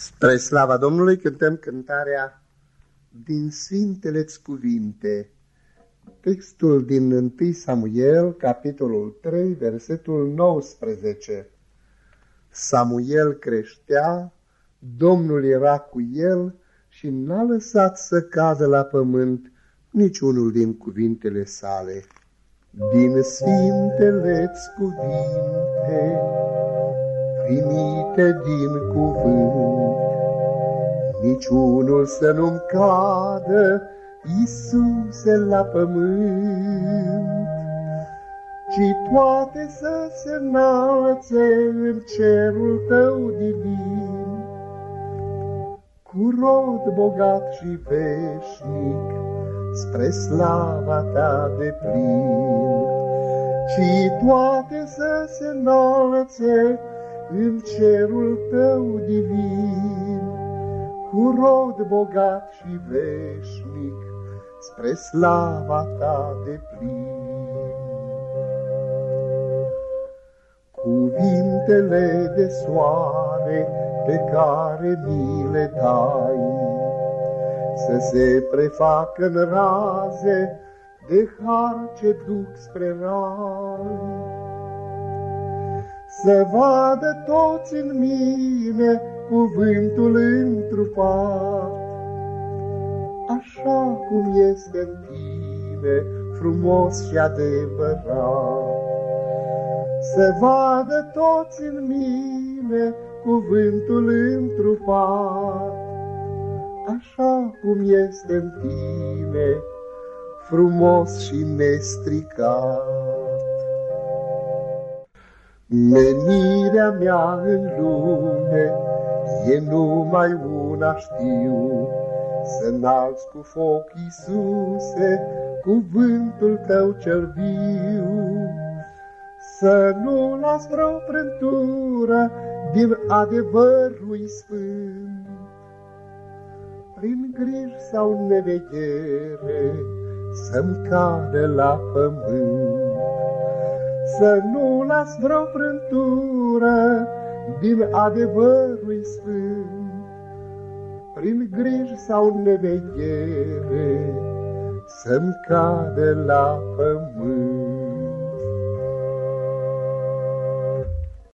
Spre slava Domnului cântăm cântarea din Sfintele-ți cuvinte. Textul din 1 Samuel, capitolul 3, versetul 19. Samuel creștea, Domnul era cu el și n-a lăsat să cadă la pământ niciunul din cuvintele sale. Din Sfintele-ți cuvinte, primite din cuvânt, niciunul să nu-mi cadă, Iisuse, la pământ, ci toate să se înalțe în cerul tău divin, cu rod bogat și veșnic, spre slava ta de plin, ci toate să se înalțe în cerul tău divin, cu rod bogat și veșnic, spre slava ta de plin. Cuvintele de soare pe care mi le dai, să se prefacă în raze de har ce duc spre rai să vadă toți în mine cuvântul întrupat. Așa cum este în tine, frumos și adevărat. Să vadă toți în mine cuvântul întrupat. Așa cum este în tine, frumos și nestricat. Menirea mea în lume e numai una știu, Să înalți cu foc, Iisuse, cuvântul tău cel viu. Să nu las vreo prântură din adevărul sfânt, Prin griji sau neveghere să-mi cadă la pământ. Să nu las vreo frântură din adevărul sfânt, Prin griji sau neveghere să-mi cadă la pământ.